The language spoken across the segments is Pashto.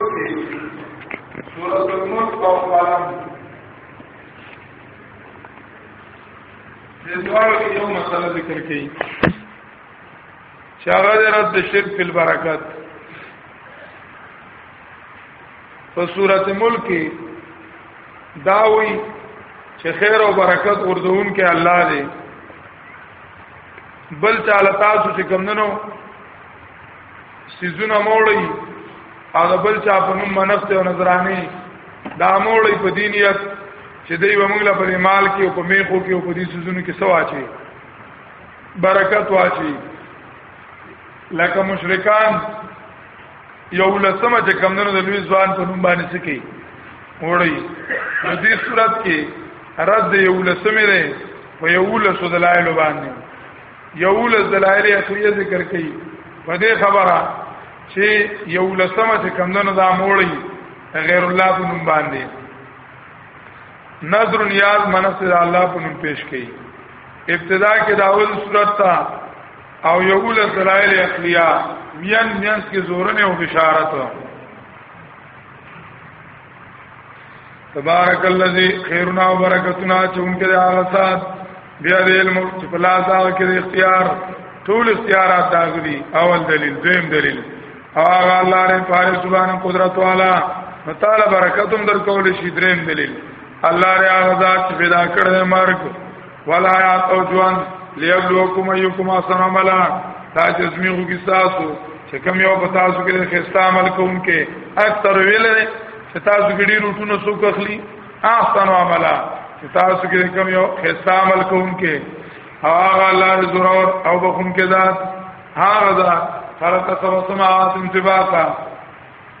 سورة الملك او قلم د دوار کې یو مسله ذکر کړي چې هغه د رد شرک په برکت په سورة ملک کې داوي چې خیر او برکت وردون کې الله دې بل چاله تاسو چې کمندنو سيزونه موړي او د بل چا په نوم منښت او نظراني دا موړي په دینیت چې دوی به موږ له په مال کې او په میخو کې او په دې سيزونو کې سوا چی برکت واچي لکه مشرکان یو لسمه چې کمندونو د لوی ځوان په نوم باندې سکی وړي په دې صورت کې رد یو لسمه ده په یو لسو دلایل باندې یولس دلایل عقلیه ذکر کړي په دې خبره چې یولسمه چې کمندونو دا موړی غیر الله په نوم باندې نظر نیاز منس د الله په نوم پیش کړي ابتدا کې دا اول صورت تا او یولس دلایل عقلیه میان میان کې زورنه او بشارت تبارک الذی خیرنا و برکتنا چونکه د هغه سات بیا د علم چې په لاس هغه کې د اختیار ټول اختیارات داغلي اول دلیل دویم دلیل او هغه الله رې پاره سبحان قدرت والا متعال برکتوم در کول شي دریم دلیل الله رې هغه ذات چې پیدا کړې مرګ ولایات او جوان لیبلوکم ایکم احسن عملا تا جزمیو کی تاسو چې کوم یو په تاسو کې خسته عمل کوونکې اکثر ویل چې تاسو کې ډیر وټونه سو کخلی احسن عملا چې تاسو کې کوم یو خسته عمل کوونکې هغه الله زورور او بخون کې ذات هغه ذات خلق سبع سماوات انتباقا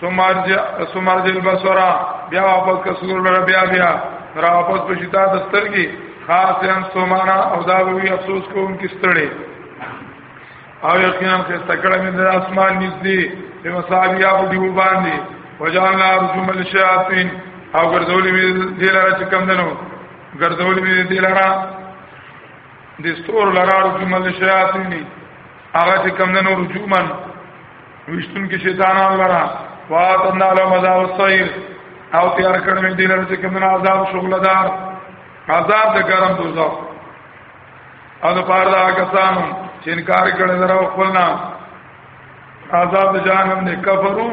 سمرج سمرج البصر بیا واپس کسور لره بیا بیا را واپس په شتا د سترګي خاص هم سومانا او دا وی افسوس کوم کی ستړي او یقینا چې تکړه مې د اسمان نږدې په مصابیا په دیو باندې وجعلنا رجوم الشیاطین او ګرځولې مې دلاره چې کم دنو ګرځولې مې دلاره د ستور لاره رجوم الشیاطین هغه چې کم دنو رجومن وشتون کې شیطانان لرا واتن علی مذاب السیر او تیار کړم دې لر چې کوم عذاب شغل دار عذاب د ګرم دوزخ او د پاره دا کسان چې انکار کړي درو خپل نام عذاب جهنم نه کفرو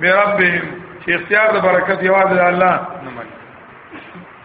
به ربهم چې اختیار د برکت یوازې الله نه مني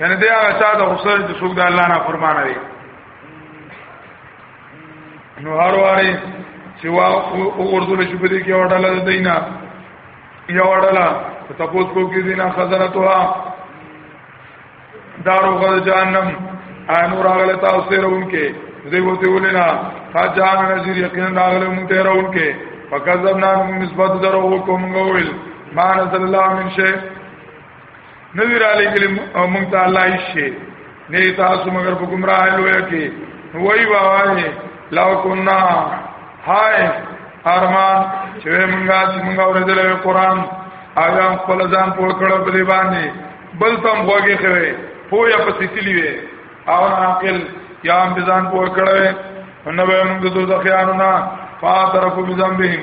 یعنی دی هغه چا د غسل چې څوک د الله نه فرمان دی نو هر واره چې وا اوردل شي په دې کې وړاله د دینا یا وړاله تاسو کو کې دینا خزرتها دارو غل جهنم انور هغه تاسو ته رون کې دوی وته ولینا تا جان نذیر یقینا هغه مونږ ته رون کې فکذبنا نسبت درو کوم غویل ما نزل الله من شيء نوی را لګل مونږ ته الله یې شي نه تاسو مگر په گمراه لوی کې وای وای لو کنا هاي ارمان چې مونږه چې مونږه ورته له قران آیا خپل ځان پوه کړو په دې باندې بل تم وګه خوي پوه یا پسې تلی وي او عاقل یا هم ځان پوه کړو نو به موږ د دوزخیانو نه فاترفو بذنبهم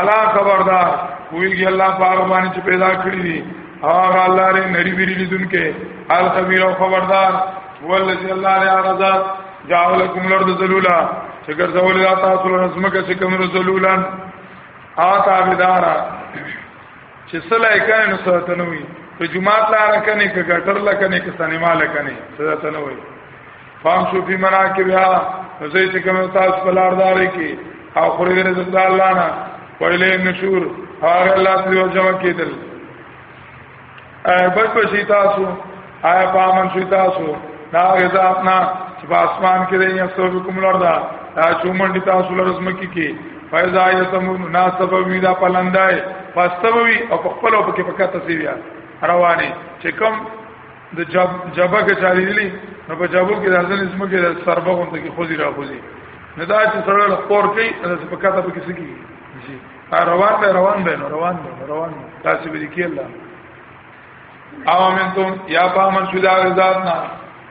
الا خبردار ویږي الله پاک باندې چې پیدا کړی دي هغه الله لري نری ویری لیدونکې ال خبير او خبردار ولذي الله لري رضا جعلکم الارض ذلولا چې ګرځول دا تاسو له سمکه چې کوم ذلولان آتا بدارا چې سلا کین نو ساتنوي ته جمعات لاره کنه که ګټر لکنه که سینما لکنه ساتنوي فهم شو فی مناکبها نو زه چې کوم تاسو په لار داري کې او خوري د رزق د الله نه ویلې نشور هغه الله سره جمع کېدل بچ بچی تاسو آیا پامن شي تاسو دا غزا اپنا چې په اسمان کې دی یا سبب کوم لور دا دا چومن دي تاسو لرزم کې کې فیضا یتم مناسب وی دا پلندای فاستوی او په خپل او په کې پکته سی بیا رواني چې کوم د جب جبا کې چاري دي نو په جبو کې راځل اسمه کې سربه غونډه کې خوځي را خوځي نه دا چې سره له خور کوي دا په کاته په کیسه کې شي روان به روان به نو روان به روان به تاسو به کې الله او من تم یا په من شو دا ذات نه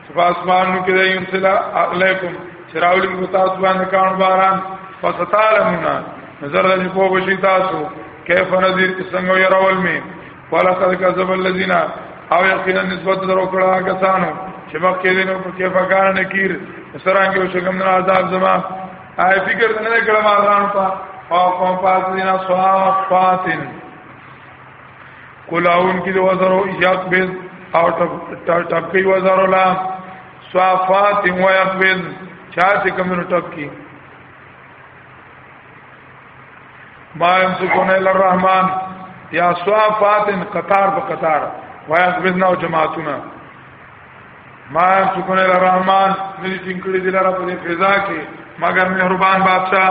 سپاسمان نو کې یم سلا علیکم چراولی کو تاسو باندې کان باران فستعلمون نظر دې په وشي تاسو کیف نذیر څنګه يرول می ولقد كذب الذين او یقینا نسبت درو کړه کسانو چې مخکې دینو په کې فکر نه کیر سرانګي او شګم نه عذاب زما آی فکر نه کړم اذان په او کوم پاس دینا صافاتن کلاون کی دو وزرو ایجاد بیز او ټپکی وزرو لا صافات و یقبل چا چې کوم ټپکی ما يمسكون الا الرحمن یا صافات قطار په قطار وایس بزنا او جماعتونه ما يمسكون الا الرحمن ملي ټینګړي دي لاره په فضا کې مگر مهربان بادشاہ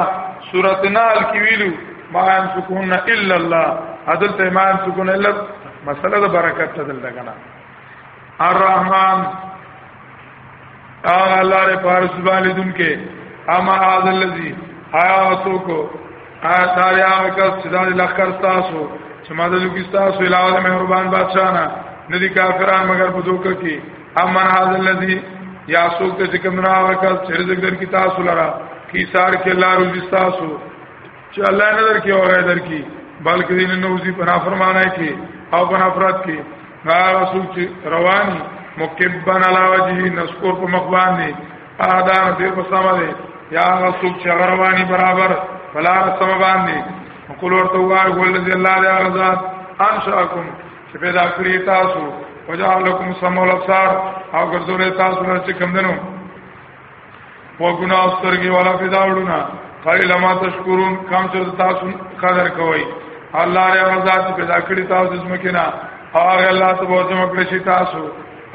سورۃ نال کې ویلو ما يمسكون الا الله عدل ته ما يمسكون الا مسله د برکت ته دل دغنا الرحمن اغه الله ر پارس باندې دن کې اما اذ الذی آیا وسو کو آیا تاری هغه کس چې دا لخر تاسو چې ما د لوګي تاسو علاوه مهربان بادشاہ نه ندی کافران مگر په دوکه کې امن هاذ الذی یا سوک ته چې کوم راوکل چې رزق در کی تاسو لرا کی سار کې الله روزي تاسو چې الله نه درکې او غیر درکې بلکې دین نه وزي پنا فرمانه کې او پنا فرات کې نا رسول چې رواني مکبن علا وجهي نسکور په مخ باندې آدان دې په سم دې یا رسول چې رواني برابر فلا سم باندې وقول ورته وای هو الذي الله دې غزا انشاکم چې پیدا کړی تاسو وجعلکم سمع الابصار او ګرځولې تاسو چې کم دنو وګنا سترګي والا پیداوړونه قلیل ما تشکرون کم چې تاسو قدر کوئ الله ریا غزا چې پیدا کړی تاسو زمکه نه هغه الله ته به جمع کړی شي تاسو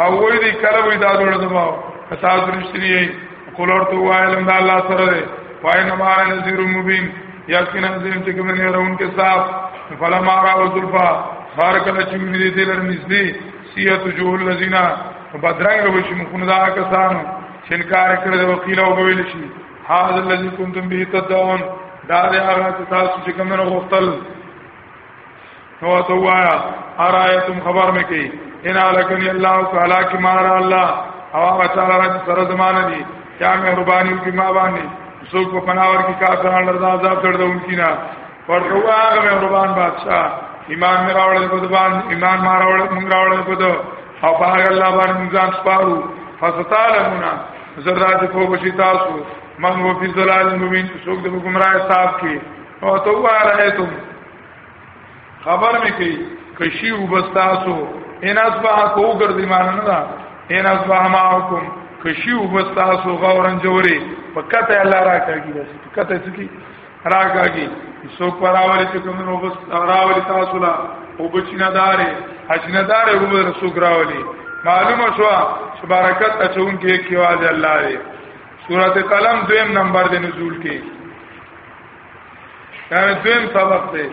او وې دې کله وې دا جوړ دماو تاسو رښتینی کولور ته وایلم دا الله سره دی وای نه مار نذیر مبین یقینا زم چې کوم نه راون کې صاحب فلما را وذلفا خار کله چې دې دې لر نږدې سیئه جوه الذین بدرنګ به شي مخونه دا کسانو چې انکار کړی د وکیل او ویل شي هاذ الذی کنتم به تدعون دا د هغه چې تاسو چې کوم نه غوښتل نو ته وایا ارایتم خبر مې کی ان الکن الله تعالی کی مار الله او هغه تعالی را سره زمانه دي یا مهرباني کی ما باندې څوک په پناور کې کافرانو لرزا عذاب دردون کینا ورته واغه مهربان بادشاہ ایمان مې راوړل په دبان ایمان ما راوړل مونږ راوړل په دو او په هغه الله باندې مونږ ځان سپارو فستعلمنا زردا چې په بشي تاسو من وو په ظلال مبین څوک د ګمراه صاحب کې او تو وایتم خبر مې کوي کشي وبستاسو ان اصبح کو ګرځي مان نه دا ان اصبح معكم کشي وبستاسو غورن جوړي پکته الله راکړي بس پکته سکی راګاږي سو پراولې چې کوم نو بس راولې تاسو لا او بچینا دارې حجنا دارې وګور رسوک راولې معلومه شو چې برکت اچون کې کې واځ الله دې سورته قلم دویم نمبر دې نزول کې دا دویم سبق دې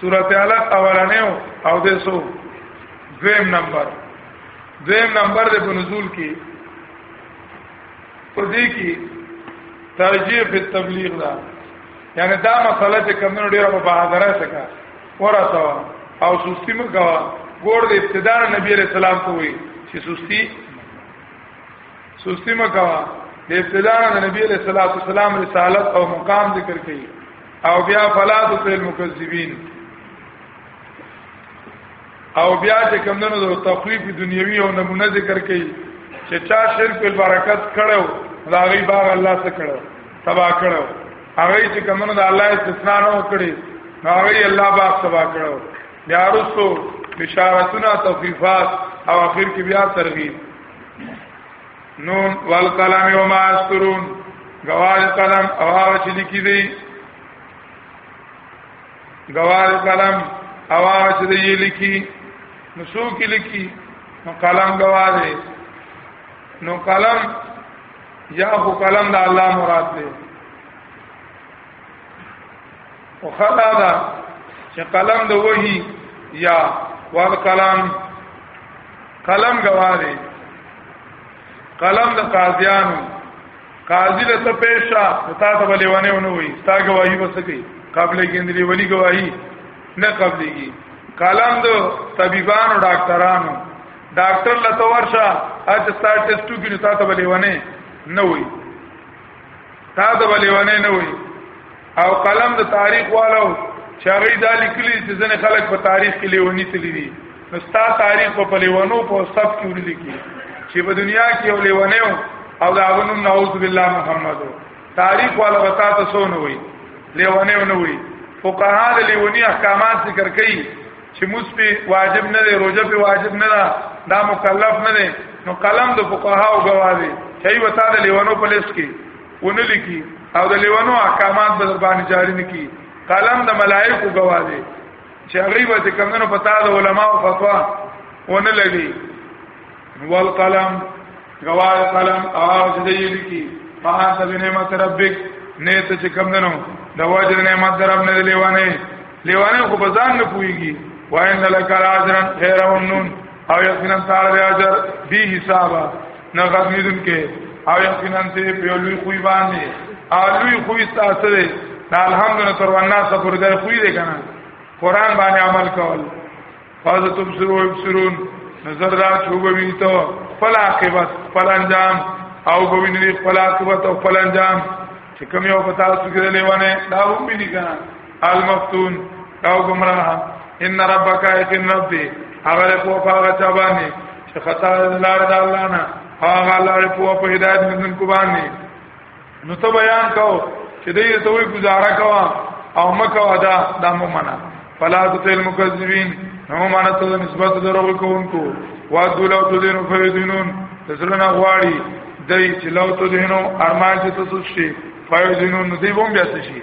سورته علق اولانه او دې سو دویم نمبر دویم نمبر دې په نزول کې په دې کې ترجیح په تبلیغ دا یعنی دا مسله چې کمنو ډیره په بهادرۍ سره ورته او سستی مګوا ګور د ابتداء نبی علیہ السلام ته وی چې سستی سستی مګوا د ابتداء نبی علیہ الصلوۃ والسلام رسالت او مقام ذکر کړي او بیا فلا تطل المکذبین او بیا چې کمندونو د تخویف دنیوي او نمونه ذکر کړي چې چا شرک په برکت کړو دا غي باغ الله څخه کړو تبا کړو هغه چې کمندونو د الله استثناء نه وکړي هغه الله باغ تبا کړو بیا رسو بشارتنا تخفیفات او اخر کې بیا ترغیب نون والقلم وما استرون گواز قلم او هغه چې لیکي دي غوال قلم اواز دې لیکي نو سو کې لیکي نو قلم غوال نو قلم یا هو قلم د الله مراد دی او خلا دا چې قلم د وਹੀ یا وال قلم قلم غوال قلم د قاضیانو قاضی له ته پیشا تا ته بلې ونه ونه وي ستا گواہی وسکي قابلې ګندري ولی گواہی نه قبلېږي کلام دو طبيبانو ډاکټرانو ډاکټر له تو ورشه اج ستا ټیسټو کې نو تا ته بلې ونه نه وي تا ته بلې ونه نه وي او قلم د تاریخ والو چې هغه دا لیکلي چې ځنې خلک په تاریخ کې لیونی تللی دي نو ستا تاریخ په پلیوانو په سب کې ورلي کی چې په دنیا کې یو لیونه او دا غنو نعوذ بالله محمد تاریخ والا وتا ته سو نه وي لیونه نه وي فقها د لیونی احکامات ذکر کوي چې موږ په واجب نه دی روزه په واجب نه ده دا مکلف نه دی نو قلم د فقها او غواړي چې وتا د لیونو په لیست کې ونه لیکي او د لیوانو احکامات به باندې جاری نه کی قلم د ملائکو گواه دی چې هغه به کمنو پتا د علما او فتوا ونه لګي والقلم گواه قلم او چې دی لیکي فانت بنعمت ربک نه ته چې کمنو د واجب نعمت درب نه لیوانه لیوانه خو په ځان نه پويږي وان لک اجرن خیر ونون او یقینا تعالی د اجر به حساب نه غزنیدون کې او یقینا ته په لوی خوې باندې او لوی خوې تاسو دې الحمدلله تر ونا سفر دې خوې دې کنه قران باندې عمل کول فاز تبصرو ابصرون نظر دا چوبه وی ته فل عاقبت فل انجام او بوین دې فل عاقبت او فل انجام چې کوم یو پتا سګره لیوانه دا هم دي کنه المفتون او گمراه ان ربک یقین رب دی هغه په هغه چا باندې چې خطا لار د الله نه هغه لار په په هدایت مندن کو باندې نو ته بیان کو چې دې ته وی گزاره کوا او مکو ادا د مومنه فلا تل مکذبین نو معنی ته نسبت دروغ کوونکو وا دولو تدین فیدینون تسلنا غواړي دای چې لو تدینو ارمان چې تاسو شي فیدینون دی بوم بیا شي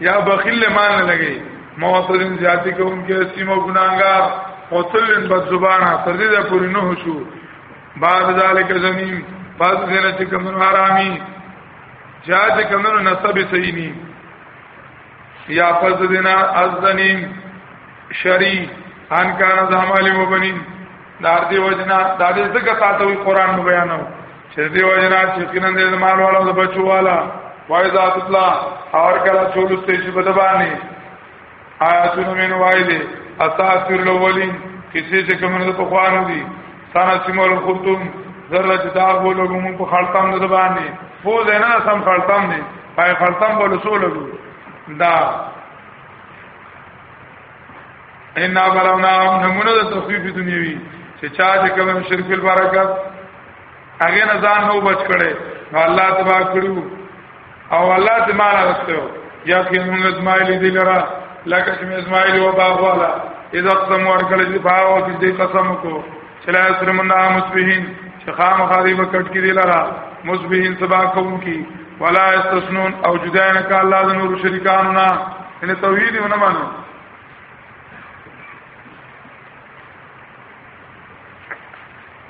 یا بخیل له مال نه لګي موثرین زیاتی کوونکې سیمه ګناګار او تلن بد زبانه تر دې پورې نه شو بعد ذالک زمیم پس دینه چې کمنو حرامي چا چې کمنو نسب سینی یا پس دینه ازنیم شری ان کان زمال مبنین دار دی وجنا د دې څخه تاسو قرآن بیانو چې دی وجنا چې کینن دې مال والا او بچو والا وای ذات الله اور کلا چولسته شي بدبانی آیاتونه من وای دي اساطیر الاولین کسی چې کومه په خوانو دي سانا سیمول خطوم ذره چې دا وو لوګو مون په خلطام نه باندې فوز نه سم خلطام نه پای خلطام بوله سو لګو دا ان بلونا نمونه د تخفیف دنیوي چې چا چې کوم شرک البرکات هغه نه ځان نو بچ کړي نو الله تبا کړو او الله ته مان راستو یا کې موږ اسماعیل دې لرا لکه چې اسماعیل او باغ والا اذا قسم ورکړي چې باغ او دې قسم کو چلا اسرمنا مسبحین چې خام خاري وکټ کې دې لرا مسبحین سبا کوم کی ولا استسنون او جدا نه کا الله د نور شریکانو نه ان توحید نه مانو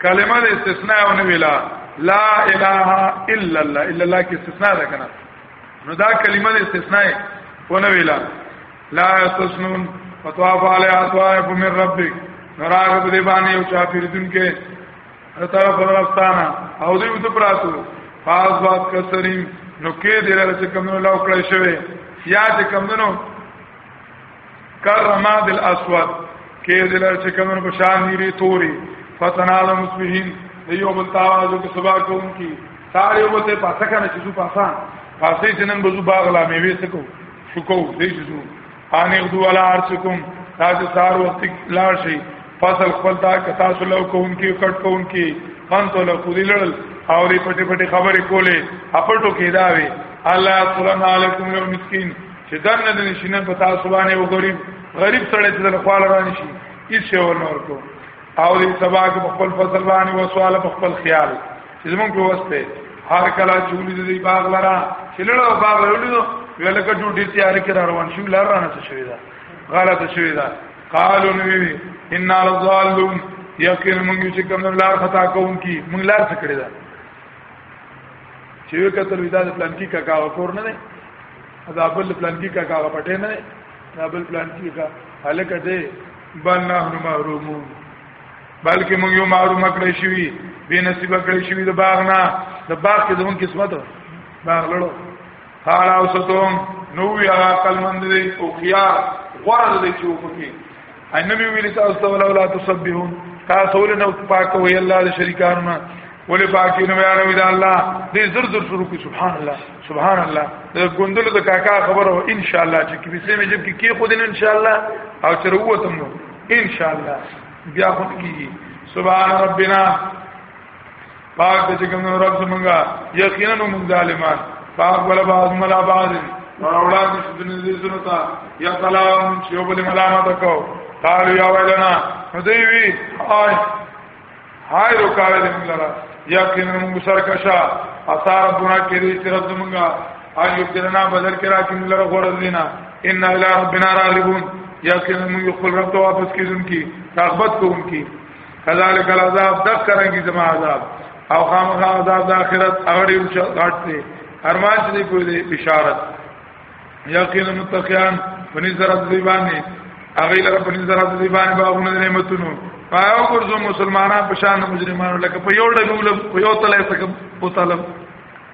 کلمه د استثناء او نه ویلا لا اله الا الله الا الله کې استثناء ده کنه نو دا کلمه د استثناء او نه ویلا لا استثنون فطواف علی اطواف من ربک نراغ په دې باندې او چا پیردون کې طرف رفتانا او دې وته پراتو فاز باد کسرین نو کې دې لري چې کمنو لاو کړی شوی یا چې کمنو کرماد الاسود کې دلر چې کومن په شان نیری توري فتنال مصبحین یو بل تاوازو کې سبا کوم کی ساري وو ته پاسه کنه چې سو پاسا پاسې چې نن بزو باغ لا میوي سکو شکو دې چې سو ان غدو علی ارسکم تاسو سار وخت لار شي فصل خپل تا کتا سلو کوم کی کټ کوم کی فن تو له خودی لړل او دې پټي پټي خبرې کولې اپټو کې داوي الله سبحانه علیکم مسکین چې دنه د نشینه په تاسو باندې و غریب غریب سره چې د خپل را نشي هیڅ یو نور کو او دې سبا کې خپل فصل باندې و سوال خپل خیال چې زمونږ په واسطه هر کله جوړې دې باغ لرا چې لړو باغ لرلو ولکه ډوډۍ تیار کړ روان شو لار رانه څه شوی دا غلط شوی دا قالو نبی ان الظالم یقین مونږ چې کوم لار خطا کوم کی مونږ لار څه کړی دا چې وکړه تل ودا د پلان کې کا کا کور نه دا بل پلان کې کا کا پټه نه دا بل پلان کې کا هلکه دې بل نه محرومو بلکې موږ یو محروم کړی شوی به نصیب کړی شوی د باغ نه د باغ کې زمون قسمت باغ لړو قال اوستم نو یا عقل مند دی او خيار غره دی چې وکړي ان نبی ویل تاسو ته ولا ولا تسبحون تاسو ول نو پاک وی الله د شریکانو نه ول پاکي نو بیان وی دا الله دې زر زر شروع کی سبحان الله سبحان الله د ګوندل د کاکا خبره ان شاء الله چې کبي سمې جب کې کی خود ان شاء الله او تر وته نو ان شاء الله بیا خود کیږي سبحان ربنا پاک دې چې کوم رب زمونږه یقینا موږ ظالمان پاک ولا باز ملا باز وروړان دې شدنې دې سره تا یا سلام چې یو بل ملامت کو قالو یا ویلنا دوی وی آی هاي روکاوه دې موږ لرا یقینا موږ سرکشا اثار بنا کې دې چې رب زمونږه ایو کړنا بدل کرا کې موږ لرا غوړ دینا ان الى ربنا راغبون یقینا موږ خپل رب ته واپس کیږو کی رغبت کوونکی کذالک العذاب دکرنګي زما عذاب او خامخا عذاب د اخرت اغړی او غټ دی ارمان چې په دې بشارت یقینا متقیان پنځ زرات دی باندې هغه لپاره پنځ زرات دی باندې باغونه نعمتونو پایو ګرځو مسلمانان په شان مجرمانو لکه په یو ډول په یو تلای څخه په طلب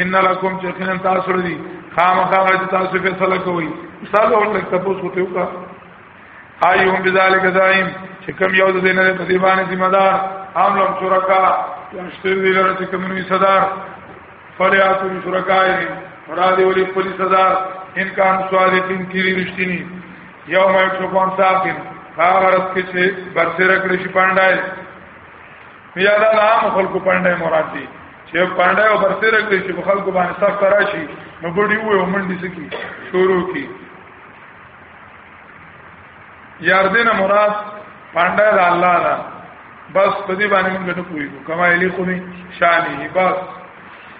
ان لکم چې خنن تاسو لري خامخا چې تاسو په سره کوي مثال اور لک تاسو ته وکا ايهم بذالک زائم چې کوم یو د دینه په دی باندې ذمہ دار عام لم شرکا یشتر دی لره چې کوم نوی صدر فلیاتو شرکای را دی ولي خپل صدر ان کان صادقین کیری رښتینی یوم یکشفون ساقین هغه رات کې چې برسره کړی شي پاندای بیا دا عام خلکو پاندای مراد دي چې پانډا او برتره کې چې په خلکو باندې صف تراشي نو ګډي وې او منډي سکی شروع کی یار دې نه مراد پانډا د الله دا بس په دې باندې موږ نه پوي کما الی کو می شانی بس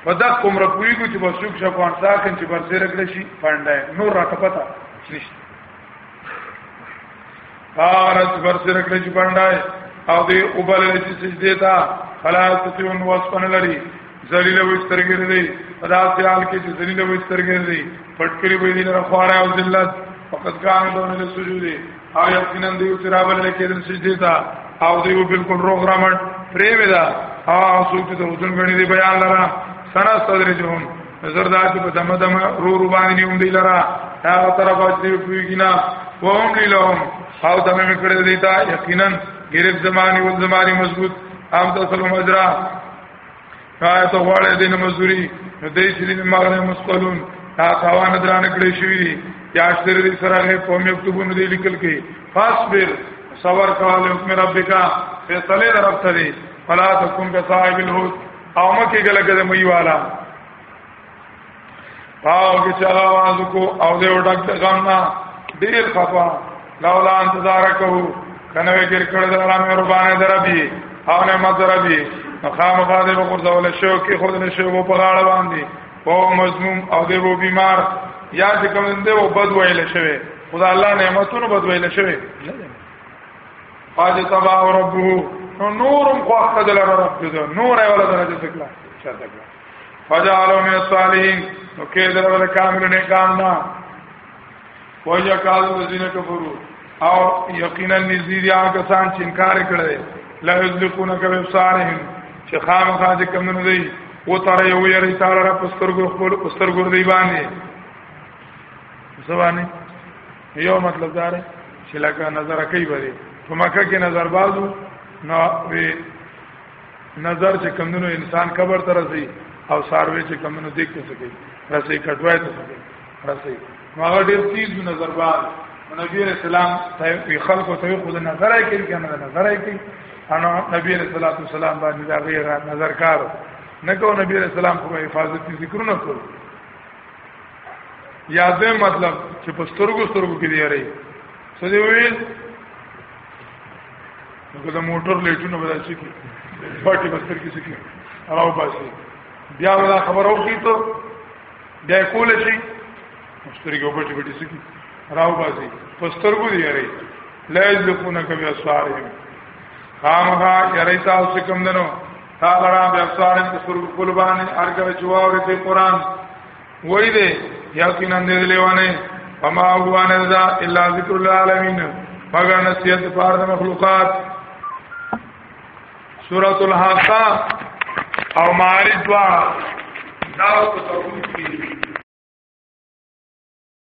ودا کوم را پوي کو چې بس شوک شکو انسان چې برتره کې شي پانډا نور راټپتا نشته فارس بر سره کړی چې باندې او دې وبل چې سجده تا فلا ستون وسپن لري ذلیل و استرګر دی ادا سیال کې چې ذلیل و استرګر دی پټکری به دې نه خواره او ذلت فقط کان دون له سجود او یقینا دې چې راول کې د سجده تا او دې بالکل روغ رامن پرې ودا او سوچ ته وزن غني دی بیان لرا سنا صدر جهون نظر دا چې په دمه دمه رو رو باندې هم دی لرا هغه طرف اچي کوي نه وهم لهم او دمه مې کړې دی تا یقینا غریب زماني او زماني مضبوط عام ته سلام اجرا آیا ته غواړې دین مزوري دې چې دین مغرب مسقلون تا تاوان درانه کړې شوې دي یا شتر دې سره غې په مکتوبونو دې لیکل کې فاصبر صبر کول حکم ربک فیصله درفته دي فلا تکون کصاحب الحوت او مکه ګل کده مې والا پاو کې چا आवाज کو او دې وډک د غم نه ډیر خفا لولا انتظار کو کنه وګر کړه د الله مهربانه دربي او نه مدربي مخام غاده په قرزول شو کې خود نشو په غاړه باندې او مظلوم او دې وو بیمار یا چې کوم دې وو بد ویل شوی خدا الله نعمتونو بد ویل شوی قد تبع ربه نو نورم خو اخذ لره رب دې نور ولا درجه تکلا چاته کړه فجعلوا من الصالحين نو کې درول کامل نه کام نه وجه کال الذين كفروا او یقینا نذیر یا کسان چې انکار کړي لا یذلقون کبه صالحین چې خامخا دې کم نه دی و تر یو یری تعالی را پستر ګور خپل پستر ګور دی باندې زبانه یو مطلب دا دی چې لکه نظر کوي به په مکه کې نظر بازو نو وی نظر چې کمونو انسان قبر ته رسي او ساروي چې کمونو دیک ته سکی رسي کټوای ته سکی رسي هغه ډیر تیز نظر باز نبی رسول الله ته خلق ته خود نظر یې کوي کنه نظر یې کوي انا نبی رسول الله صلی الله باندې دا غیر نظر کارو نه کو نبی رسول الله کوم حفاظتي ذکرونه کوي یا به مطلب چې په سترګو سترګو کې دی ری څه دی ویل نو دا موټر لیټونه بدل شي کی پټي بستر کې شي راو باسي بیا ولا خبرو کی ته بیا کول شي مشتري کو پټي پټي شي راو باسي پستر کو دی ری لا یذقونک بیا سوارهم خامخا یری تاسو کوم دنو تاغرا بیا سوارن په سر خپل باندې ارګه چواوري په قران وای دې یقینا دې لیوانه وما هو نذا الا ذکر العالمین مگر نصیحت پار د مخلوقات سورۃ الحاقہ او معارج دوا دا په توحید کې